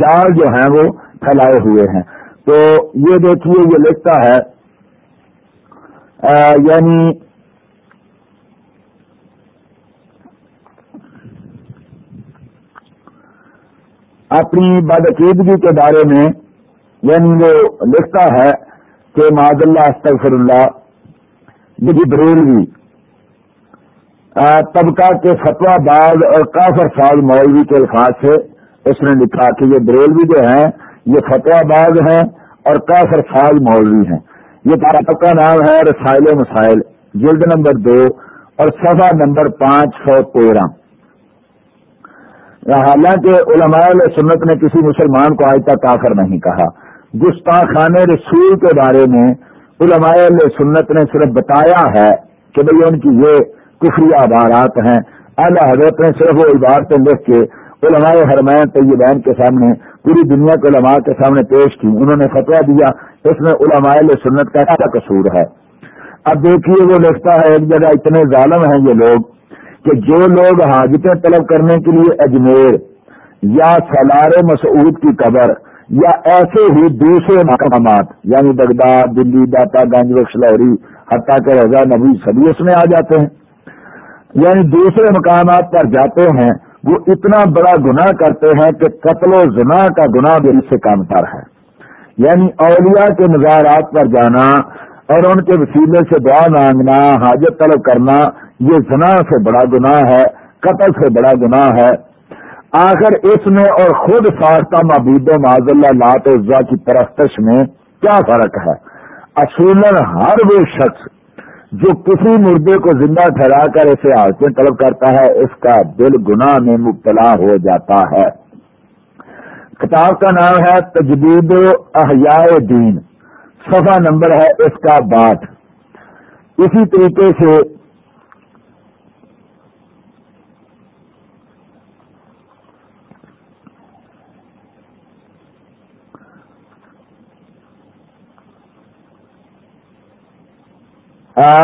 جال جو ہیں وہ پھیلائے ہوئے ہیں۔ تو یہ دیکھیے، یہ لکھتا ہے یعنی اپنی بدعقیدگی کے بارے میں یعنی وہ لکھتا ہے کہ معذ اللہ، استغفر اللہ، یہ بریلوی۔ طبقہ کے فتوا باز اور کافر ساز مولوی کے الفاظ سے اس نے لکھا کہ یہ بریلوی جو ہیں، یہ فتوا باز ہیں اور کافر ساز مولوی ہیں۔ یہ کا نام ہے، رسائل مسائل۔ جلد نمبر دو اور سفا نمبر پانچ سو تیرہ۔ حالانکہ علماء سنت نے کسی مسلمان کو آج تک کافر نہیں کہا۔ گستاخان رسول کے بارے میں علماء سنت نے صرف بتایا ہے کہ بھئی ان کی یہ کفری عبارات ہیں۔ اعلی حضرت نے صرف وہ عبارتیں لکھ کے علماء حرمین طیبین کے سامنے، پوری دنیا کے علماء کے سامنے پیش کی، انہوں نے فتوا دیا، اس میں علماء سنت کا کیا قصور ہے؟ اب دیکھیے وہ لکھتا ہے، ایک جگہ اتنے ظالم ہیں یہ لوگ کہ جو لوگ حاجتیں طلب کرنے کے لیے اجمیر یا سلار مسعود کی قبر یا ایسے ہی دوسرے مقامات یعنی بغداد، دلی، داتا، گنج بخش لہری، حتیٰ کے رضا، نبی، سبھی اس میں آ جاتے ہیں۔ یعنی دوسرے مقامات پر جاتے ہیں وہ اتنا بڑا گناہ کرتے ہیں کہ قتل و زنا کا گناہ بھی اس سے کم تر ہے۔ یعنی اولیاء کے مزارات پر جانا اور ان کے وسیلے سے دعا مانگنا، حاجت طلب کرنا، یہ زنا سے بڑا گناہ ہے، قتل سے بڑا گناہ ہے۔ آخر اس میں اور خود ساختہ معبود معذ اللہ لات عزا کی پرستش میں کیا فرق ہے؟ اصول ہر وہ شخص جو کسی مردے کو زندہ ٹھہرا کر اسے آرتیں طلب کرتا ہے، اس کا دل گناہ میں مبتلا ہو جاتا ہے۔ کتاب کا نام ہے تجدید احیاء دین۔ صفحہ نمبر ہے اس کا بات اسی طریقے سے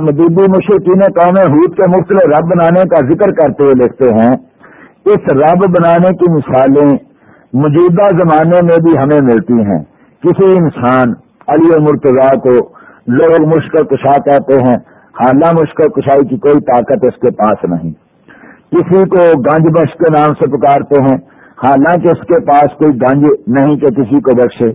مدیبی مشرقین قوم حود کے مختلف رب بنانے کا ذکر کرتے ہوئے لکھتے ہیں، اس رب بنانے کی مثالیں موجودہ زمانے میں بھی ہمیں ملتی ہیں۔ کسی انسان علی مرتضا کو لوگ مشکل کشا کہتے ہیں حالہ مشکل کشائی کی کوئی طاقت اس کے پاس نہیں۔ کسی کو گنج بخش کے نام سے پکارتے ہیں حالانکہ اس کے پاس کوئی گنج نہیں کہ کسی کو بخشے۔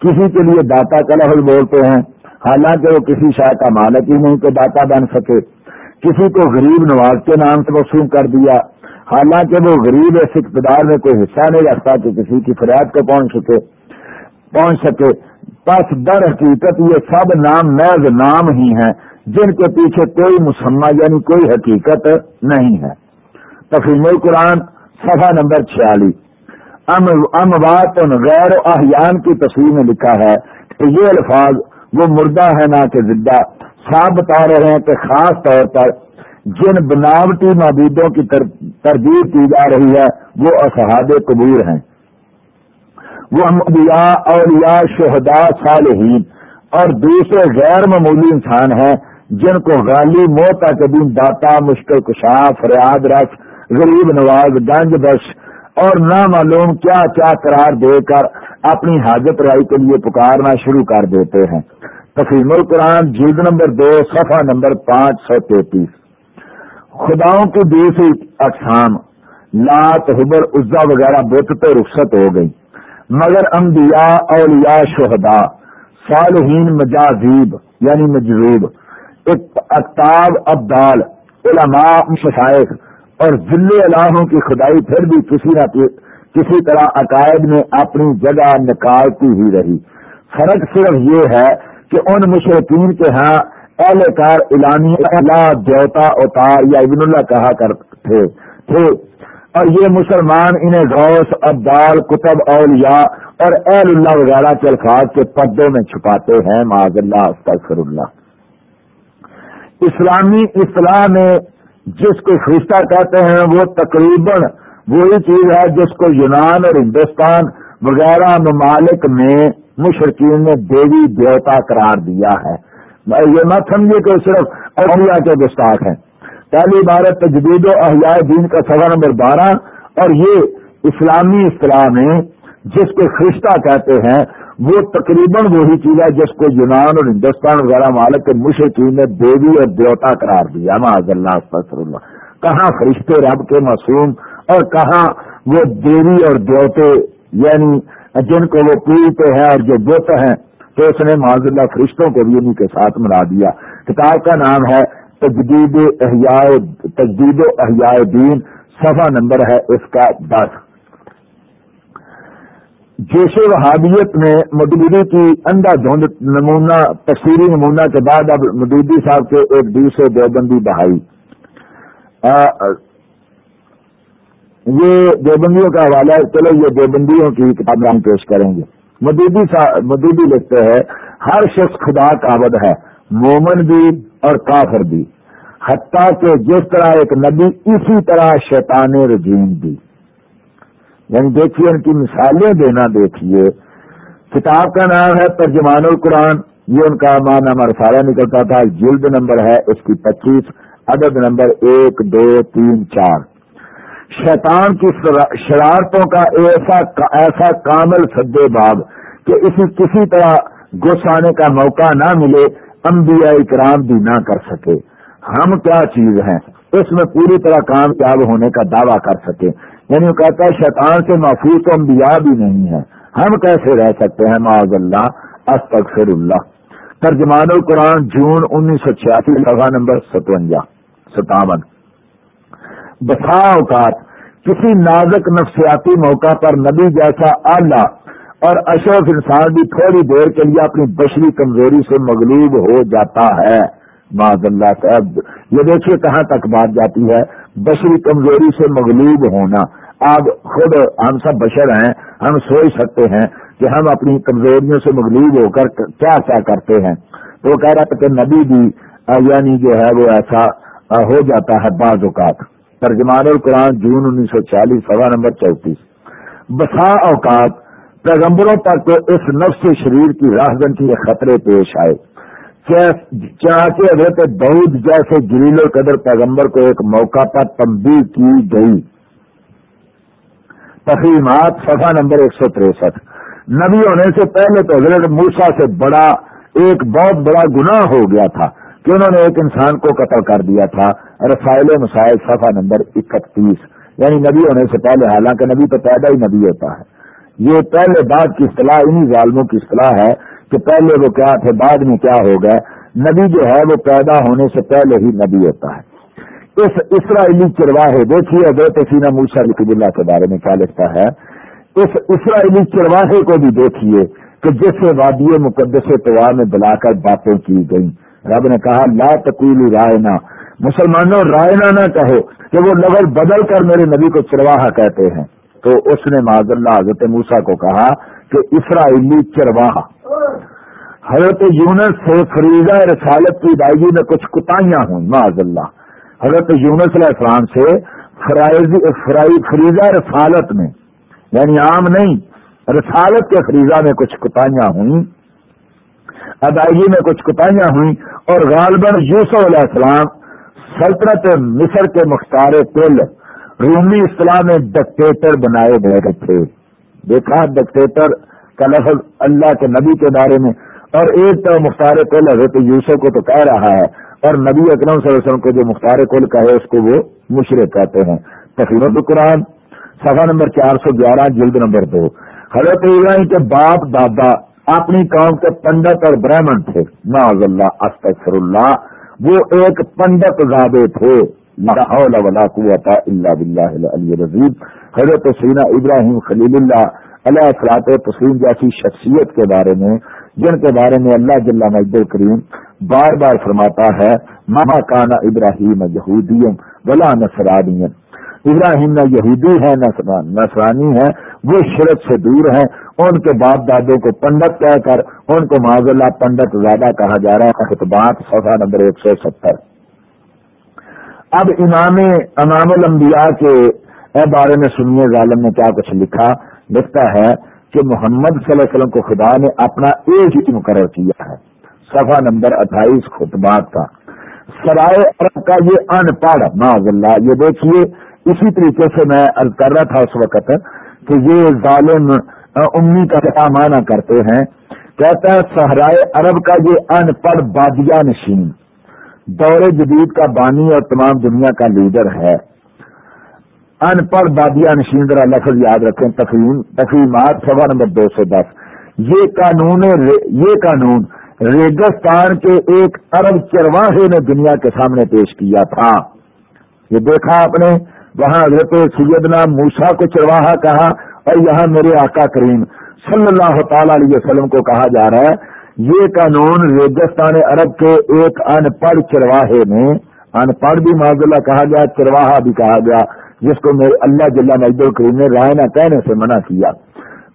کسی کے لیے داتا کا بولتے ہیں حالانکہ وہ کسی شاہ کا مالک ہی نہیں، کہ داتا بن سکے۔ کسی کو غریب نواز کے نام سے وصول کر دیا۔ حالانکہ وہ غریب اس اقتدار میں کوئی حصہ نہیں رکھتا کہ کسی کی فریاد کو پہنچ سکے۔ پہنچ سکے۔ بس در حقیقت یہ سب نام محض نام ہی ہیں، جن کے پیچھے کوئی مسمہ یعنی کوئی حقیقت نہیں ہے۔ تفیم القرآن، صفحہ نمبر چھیالیس۔ اموات غیر احیان کی تصویر میں لکھا ہے کہ یہ الفاظ وہ مردہ ہے نہ کہ زدہ صاحب بتا رہے ہیں کہ خاص طور پر جن بناوٹی معبودوں کی تربیت کی جا رہی ہے، وہ اصحاب قبور ہیں۔ وہ انبیاء اولیاء شہداء صالحین۔ اور دوسرے غیر معمولی انسان ہیں، جن کو غالی موتا قدیم داتا، مشکل کشا، فریاد رکھ غریب نواز، گنج بخش اور نامعلوم کیا کیا قرار دے کر اپنی حاجت رائی کے لیے پکارنا شروع کر دیتے ہیں۔ تفیم القرآن جلد نمبر دو، صفحہ نمبر پانچ سو تینتیس۔ خداؤں کی دوسری اقسام، لات، حبر، عزا وغیرہ بت تو رخصت ہو گئی مگر انبیاء، اولیاء، شہداء، صالحین، مجازیب یعنی مجروب اکتاب، ابدال، علماء مشائق اور ذل الہوں کی خدائی پھر بھی کسی نہ کسی طرح عقائد میں اپنی جگہ نکالتی ہی رہی۔ فرق صرف یہ ہے کہ ان مشرقین کے ہاں اہل کار اعلانی اللہ دیوتا اوتار یا ابن اللہ کہا کرتے تھے اور یہ مسلمان انہیں غوث، ابدال، کتب اولیاء اور اہل اللہ وغیرہ کے الفاظ کے پردوں میں چھپاتے ہیں معذ اللہ، استغفر اللہ۔ اسلامی اصلاح میں جس کو فرشتہ کہتے ہیں، وہ تقریباً وہی چیز ہے جس کو یونان اور ہندوستان وغیرہ ممالک میں مشرقین نے دیوی دیوتا قرار دیا ہے۔ یہ نہ سمجھے کہ صرف اولیاء کے گستاخ ہیں۔ پہلی عبارت تجدید و احیاء دین کا سوا نمبر بارہ، اور یہ اسلامی اصطلاح میں جس کو خرشتہ کہتے ہیں، وہ تقریباً وہی چیز ہے جس کو یونان اور ہندوستان وغیرہ مالک کے مشرقین نے دیوی اور دیوتا قرار دیا۔ معذ اللہ اللہ۔ کہاں فرشتے رب کے معصوم، اور کہاں وہ دیوی اور دیوتے یعنی جن کو وہ پوجتے ہیں اور جو بت ہیں، تو اس نے معذ اللہ فرشتوں کو بھی انہیں کے ساتھ ملا دیا۔ کتاب کا نام ہے تجدید احیاء تجدید و احیاء دین، صفحہ نمبر ہے اس کا دس۔ جیش وہابیت میں مدودی کی اندھا دھند نمونہ تصویری نمونہ کے بعد اب مدودی صاحب کے ایک دوسرے دیوبندی بہائی۔ یہ دیوبندیوں کا حوالہ ہے۔ چلو یہ دیوبندیوں کی کتاب ہم پیش کریں گے۔ مدودی مدودی لکھتے ہیں، ہر شخص خدا کا عبد ہے، مومن بھی اور کافر بھی۔ حتیٰ کہ جس طرح ایک نبی، اسی طرح شیطان رجیم بھی۔ یعنی دیکھیے ان کی مثالیں دینا دیکھیے۔ کتاب کا نام ہے ترجمان القرآن۔ یہ ان کا ماں مرسالہ نکلتا تھا۔ جلد نمبر ہے اس کی پچیس، عدد نمبر ایک، دو، تین، چار۔ شیطان کی شرارتوں کا ایسا ایسا کامل سدے باب کہ اسی کسی طرح گسانے کا موقع نہ ملے، انبیاء اکرام بھی نہ کر سکے۔ ہم کیا چیز ہیں؟ اس میں پوری طرح کامیاب ہونے کا دعویٰ کر سکے۔ یعنی وہ کہتا ہے، شیطان سے محفوظ تو انبیاء بھی نہیں ہے ہم کیسے رہ سکتے ہیں؟ معاذ اللہ، استغفر اللہ۔ ترجمان القرآن، جون انیس سو چھیاسی سفا نمبر ستوجا ستاون۔ بسا اوقات، کسی نازک نفسیاتی موقع پر نبی جیسا اعلیٰ اور اشرف انسان بھی تھوڑی دیر کے لیے اپنی بشری کمزوری سے مغلوب ہو جاتا ہے۔ معذ اللہ صاحب، یہ دیکھیے کہاں تک بات جاتی ہے۔ بشری کمزوری سے مغلوب ہونا۔ آپ خود، ہم سب بشر ہیں، ہم سوچ سکتے ہیں کہ ہم اپنی کمزوریوں سے مغلوب ہو کر کیا کیا کرتے ہیں۔ تو وہ کہہ رہا تھا کہ نبی بھی یعنی جو ہے وہ ایسا، ہو جاتا ہے بعض اوقات۔ ترجمان القرآن جون انیس سو چالیس، سوا نمبر چوتیس بسا اوقات پیغمبروں تک اس نفس شریر کی راہ کے خطرے پیش آئے۔ چاہتے حضرت دعود جیسے جلیل القدر پیغمبر کو ایک موقع پر تنبیہ کی گئی۔ تقریمات صفحہ نمبر ایک سو تریسٹھ۔ نبی ہونے سے پہلے تو حضرت موسا سے بڑا ایک بہت بڑا گناہ ہو گیا تھا۔ کہ انہوں نے ایک انسان کو قتل کر دیا تھا، رسائل مسائل صفحہ نمبر اکتیس۔ یعنی نبی ہونے سے پہلے، حالانکہ نبی تو پیدا ہی نبی ہوتا ہے۔ یہ پہلے بعد کی اصطلاح، انہی ظالموں کی اصطلاح ہے کہ پہلے وہ کیا تھے، بعد میں کیا ہو گئے۔ نبی جو ہے، وہ پیدا ہونے سے پہلے ہی نبی ہوتا ہے۔ اس اسرائیلی چرواہے، دیکھیے حضرت سینا موسا لکھ اللہ کے بارے میں کیا لکھتا ہے۔ اس اسرائیلی چرواہے کو بھی دیکھیے کہ جس سے وادی مقدس طوا میں بلا کر باتیں کی گئی رب نے کہا، لا تقول رائنا. مسلمانوں، رائنا نہ کہو کہ وہ لفظ بدل کر میرے نبی کو چرواہا کہتے ہیں. تو اس نے معذ اللہ حضرت موسا کو کہا کہ اسرائیلی چرواہا. حضرت یونس سے فریضہ رسالت کی ادائیگی میں کچھ کتائیاں ہوں، معذ اللہ. حضرت یونس علیہ السلام سے فریضہ رسالت میں یعنی عام نہیں، رسالت کے فریضہ میں کچھ کتائیاں ہوئیں ادائیگی میں کچھ کتائیاں ہوئیں اور غالباً یوسف علیہ السلام سلطنت مصر کے مختار کل رومی اصطلاح میں ڈکٹیٹر بنائے گئے تھے۔ دیکھا ڈکٹیٹر کا لفظ اللہ کے نبی کے بارے میں۔ اور ایک تو مختار کل حضرت یوسف کو تو کہہ رہا ہے۔ اور نبی اکرم صلی اللہ علیہ وسلم کو جو مختار کل کہے، اس کو وہ مشرق کہتے ہیں۔ تقریباً قرآن سفا نمبر چار سو گیارہ، جلد نمبر دو۔ حضرت ابراہیم کے باپ، دادا اپنی قوم کے پنڈت اور برہمن تھے۔ ناز اللہ استغفر اللہ۔ وہ ایک پنڈت زادے تھے۔ ولا قوت اللہ بلّہ علی رضیب حضرت سینا ابراہیم خلیل اللہ علیہ اثرات تسلیم جیسی شخصیت کے بارے میں، جن کے بارے میں اللہ جل مجد کریم بار بار فرماتا ہے ماما کانا ابراہیم یہودیم ولا نسرانی ابراہیم نہ یہودی ہے، نہ نسرانی ہے۔ وہ شرط سے دور ہیں۔ ان کے باپ دادوں کو پنڈت کہہ کر ان کو معذ اللہ پنڈت زیادہ کہا جا رہا ہے۔ خطبات صفحہ نمبر ایک سو ستر۔ اب امام امام الانبیاء کے بارے میں سنیے، ظالم نے کیا کچھ لکھا؟ لکھتا ہے کہ محمد صلی اللہ علیہ وسلم کو خدا نے اپنا ایک ہی مقرر کیا ہے۔ صفحہ نمبر اٹھائیس، خطبات کا۔ سرائے عرب کا یہ ان پڑھ معذ اللہ، یہ دیکھیے۔ اسی طریقے سے میں کر رہا تھا اس وقت کہ یہ ظالم امی کا کیا معنی کرتے ہیں؟ کہتا ہے، صحرائے عرب کا یہ ان پڑھ بادیا نشین، دور جدید کا بانی اور تمام دنیا کا لیڈر ہے۔ ان پڑھ بادیا نشین، ذرا لفظ یاد رکھیں تفریمات سوا نمبر دو سو دس۔ یہ قانون یہ قانون ریگستان کے ایک ارب چرواہے نے دنیا کے سامنے پیش کیا تھا۔ یہ دیکھا آپ نے وہاں حضرت سیدنا موسا کو چرواہا کہا اور یہاں میرے آقا کریم، صلی اللہ تعالی علیہ وسلم کو کہا جا رہا ہے، یہ قانون ریگستان عرب کے ایک ان پڑھ چرواہے میں، ان پڑھ بھی معذ اللہ کہا گیا، چرواہا بھی کہا گیا، جس کو میرے اللہ جل مجد الکریم نے رائے نہ کہنے سے منع کیا۔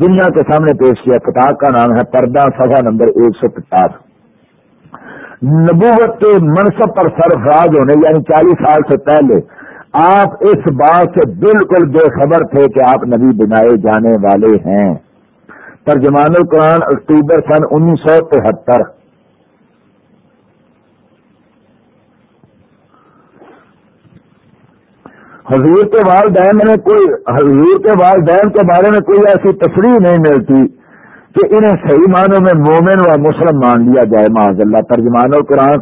دنیا کے سامنے پیش کیا کتاب کا نام ہے پردہ سفا نمبر ایک سو پچاس۔ نبوت کے منصب پر سرفراز ہونے یعنی چالیس سال سے پہلے آپ اس بات سے بالکل بے خبر تھے کہ آپ نبی بنائے جانے والے ہیں۔ ترجمان القرآن اکتوبر سن انیس سو تہتر۔ حضور کے والدین میں کوئی حضور کے والدین کے بارے میں کوئی ایسی تفریح نہیں ملتی کہ انہیں صحیح معنوں میں مومن و مسلم مان لیا جائے۔ معذ اللہ، ترجمان القرآن،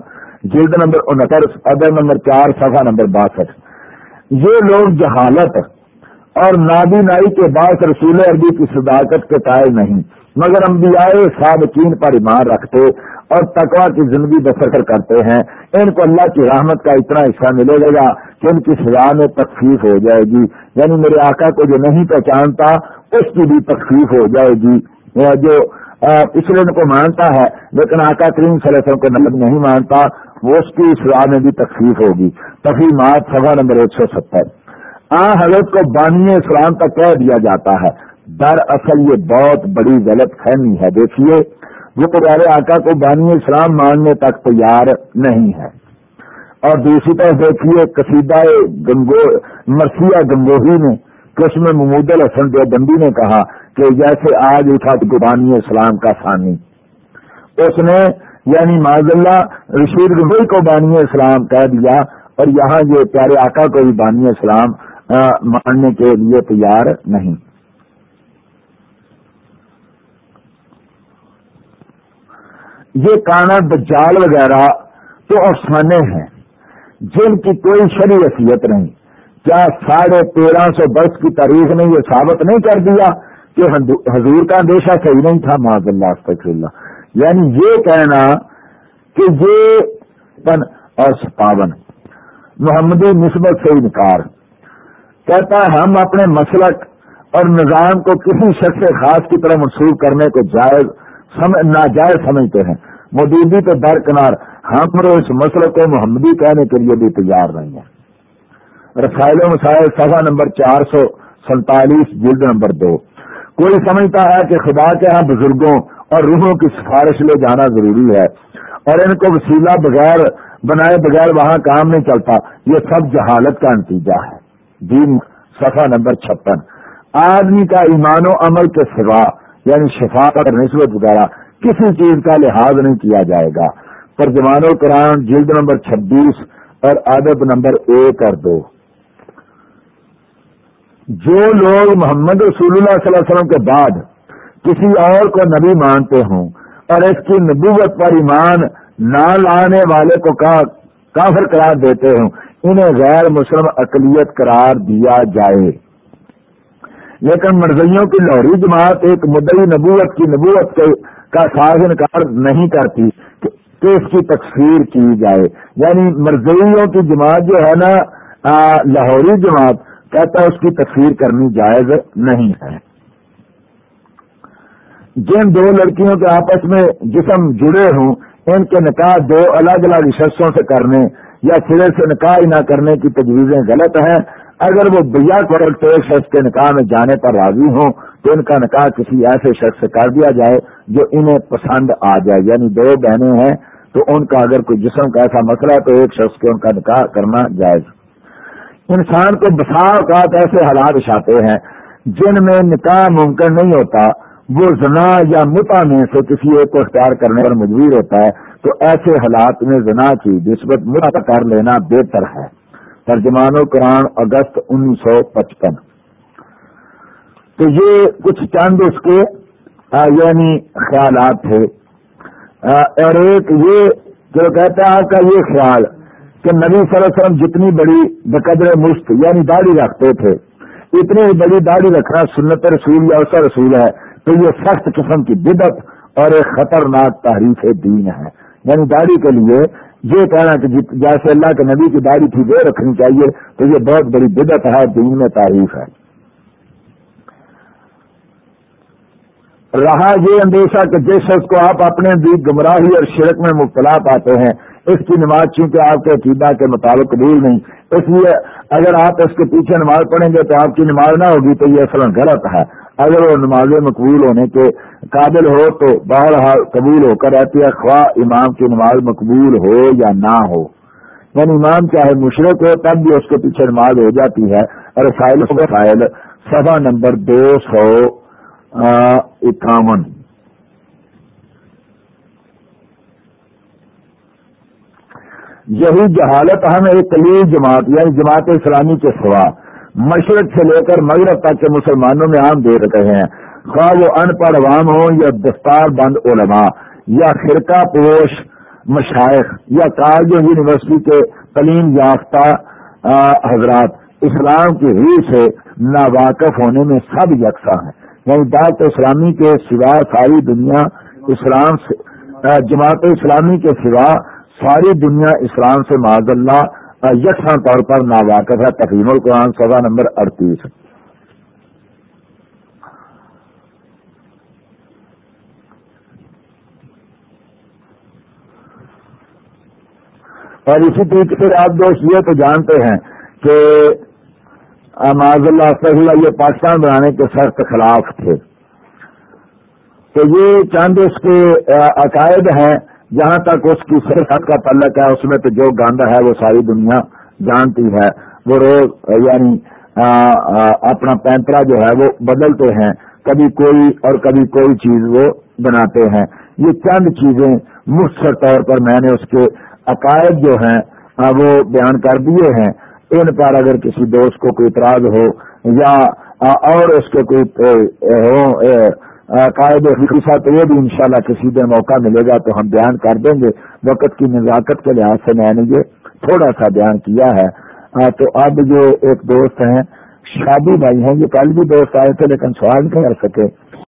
جلد نمبر انہتر ادر نمبر چار، صفحہ نمبر باسٹھ۔ یہ لوگ جہالت اور نابی نائی کے بعد رسول عربی کی صداقت کے قائل نہیں، مگر انبیاء صابقین پر ایمان رکھتے اور تقوا کی زندگی بسر کرتے ہیں۔ ان کو اللہ کی رحمت کا اتنا حصہ ملے گا کہ ان کی سزا میں تکلیف ہو جائے گی۔ یعنی میرے آقا کو جو نہیں پہچانتا، اس کی بھی تکلیف ہو جائے گی۔ جو پچھلے کو مانتا ہے، لیکن آقا کریم صلی اللہ علیہ وسلم کو نمک نہیں مانتا۔ وہ اس کی سزا میں بھی تکلیف ہوگی۔ تفریح سبھا نمبر ایک سو ستر۔ آ، حضرت کو بانی اسلام تک کہہ دیا جاتا ہے۔ در اصل یہ بہت بڑی غلط فہمی ہے۔ دیکھیے وہ پیارے آقا کو بانی اسلام ماننے تک تیار نہیں ہے۔ اور دوسری طرف دیکھیے، قصیدہ گنگو، مرثیہ گنگوہی نے قسم محمود الحسن دیوبندی نے کہا کہ جیسے آج اٹھا تو اسلام کا ثانی۔ اس نے یعنی معذ اللہ رشید گنگوئی کو بانی اسلام کہہ دیا اور یہاں جو پیارے آقا کو بھی بانی اسلام ماننے کے لیے تیار نہیں۔ یہ کانا دجال وغیرہ تو افسانے ہیں، جن کی کوئی شری حیثیت نہیں۔ کیا ساڑھے تیرہ سو برس کی تاریخ نے یہ ثابت نہیں کر دیا کہ حضور کا اندیشہ صحیح نہیں تھا؟ معذ اللہ اللہ۔ یعنی یہ کہنا کہ یہ پن اور ستاون۔ محمدی نسبت سے انکار۔ کہتا ہے ہم اپنے مسلک اور نظام کو کسی شخص خاص کی طرح منسوخ کرنے کو جائز ناجائز سمجھتے ہیں۔ مودودی تو درکنار۔ ہم اس مسلک کو محمدی کہنے کے لیے بھی تیار نہیں ہے رسائل و مسائل سفا نمبر چار سو سینتالیس جلد نمبر دو۔ کوئی سمجھتا ہے کہ خدا کے ہاں بزرگوں اور روحوں کی سفارش لے جانا ضروری ہے۔ اور ان کو وسیلہ بغیر، بنائے بغیر وہاں کام نہیں چلتا۔ یہ سب جہالت کا نتیجہ ہے۔ دین، صفحہ نمبر چھپن۔ آدمی کا ایمان و عمل کے سوا یعنی شفا اور نسبت وغیرہ، کسی چیز کا لحاظ نہیں کیا جائے گا۔ پر جمان و قرآن جلد نمبر چھبیس اور عدد نمبر ایک اور دو۔ جو لوگ محمد رسول اللہ صلی اللہ علیہ وسلم کے بعد کسی اور کو نبی مانتے ہوں۔ اور اس کی نبوت پر ایمان نہ لانے والے کو کافر قرار دیتے ہوں۔ انہیں غیر مسلم اقلیت قرار دیا جائے۔ لیکن مرضیوں کی لاہوری جماعت ایک مدعی نبوت کی نبوت کا ساز انکار نہیں کرتی کہ اس کی تکفیر کی جائے۔ یعنی مرضیوں کی جماعت جو ہے نا لاہوری جماعت کہتا ہے اس کی تکفیر کرنی جائز نہیں ہے۔ جن دو لڑکیوں کے آپس میں جسم جڑے ہوں، ان کے نکاح دو الگ الگ شخصوں سے کرنے یا سرے سے نکاح نہ کرنے کی تجویزیں غلط ہیں۔ اگر وہ بیا کرتے شخص کے نکاح میں جانے پر راضی ہوں، تو ان کا نکاح کسی ایسے شخص سے کر دیا جائے جو انہیں پسند آ جائے۔ یعنی دو بہنیں ہیں، تو ان کا اگر کوئی جسم کا ایسا مسئلہ ہے، تو ایک شخص کے ان کا نکاح کرنا جائز۔ انسان کو بسا اوقات ایسے حالات اچھاتے ہیں جن میں نکاح ممکن نہیں ہوتا۔ وہ زنا یا متا میں سے کسی ایک کو اختیار کرنے پر مجبور ہوتا ہے، تو ایسے حالات میں زنا کی نسبت مت کر لینا بہتر ہے۔ ترجمان و قرآن، اگست انیس سو پچپن۔ تو یہ کچھ چند اس کے یعنی خیالات تھے اور ایک یہ جو کہتا ہے آپ کا یہ خیال کہ نبی صلی اللہ علیہ وسلم جتنی بڑی بقدر مشت یعنی داڑھی رکھتے تھے، اتنی بڑی داڑھی رکھنا سنت رسول یا اسا رسول ہے۔ تو یہ سخت قسم کی بدت اور ایک خطرناک تحریف دین ہے۔ یعنی داڑھی کے لیے یہ کہنا کہ جی، جیسے اللہ کے نبی کی داڑھی تھی، وہ رکھنی چاہیے، تو یہ بہت بڑی بدت ہے، دین میں تعریف ہے۔ رہا یہ اندیشہ کہ جس شخص کو آپ اپنے بھی گمراہی اور شرک میں مبتلا پاتے ہیں، اس کی نماز چونکہ آپ کے عقیدہ کے مطابق قبول نہیں، اس لیے اگر آپ اس کے پیچھے نماز پڑھیں گے تو آپ کی نماز نہ ہوگی، تو یہ اصل غلط ہے۔ اگر وہ نماز مقبول ہونے کے قابل ہو تو بہرحال قبول ہو کر رہتی ہے خواہ امام کی نماز مقبول ہو یا نہ ہو۔ یعنی امام چاہے مشرق ہو تب بھی اس کے پیچھے نماز ہو جاتی ہے۔ اور فائل فائل سفا نمبر دو سو اکاون۔ یہی جہالت ہم ایک کلیل جماعت یعنی جماعت اسلامی کے سوا۔ مشرق سے لے کر مغرب تک کے مسلمانوں میں عام دے رہے ہیں۔ خواہ وہ ان پڑھ عوام ہوں یا دستار بند علماء یا فرقہ پوش مشائق یا کالج یونیورسٹی کے تعلیم یافتہ حضرات، اسلام کی ری سے ناواقف ہونے میں سب یکساں ہیں۔ یعنی دعوت اسلامی کے سوا ساری دنیا اسلام سے جماعت اسلامی کے سوا ساری دنیا اسلام سے معذ اللہ یکساں طور پر ناواقف ہے تقریم القرآن، سزا نمبر اڑتیس۔ اور اسی طریقے سے آپ دوست یہ تو جانتے ہیں کہ معذ اللہ اللہ یہ پاکستان بنانے کے سخت خلاف تھے۔ تو یہ چاند اس کے عقائد ہیں جہاں تک اس کی صحت کا تعلق ہے، اس میں تو جو گاندہ ہے، وہ ساری دنیا جانتی ہے۔ وہ روز یعنی اپنا پینترا جو ہے، وہ بدلتے ہیں۔ کبھی کوئی اور کبھی کوئی چیز وہ بناتے ہیں۔ یہ چند چیزیں مختصر طور پر میں نے اس کے عقائد جو ہیں وہ بیان کر دیے ہیں۔ ان پر اگر کسی دوست کو کوئی اعتراض ہو یا اور اس کے کوئی ہو قائد خصوصا تو یہ بھی انشاءاللہ کسی دن موقع ملے گا تو ہم بیان کر دیں گے۔ وقت کی نزاکت کے لحاظ سے میں نے یہ تھوڑا سا بیان کیا ہے۔ تو اب جو ایک دوست ہیں، شادی بھائی ہیں، یہ کل بھی دوست آئے تھے لیکن سوال نہیں کر سکے؟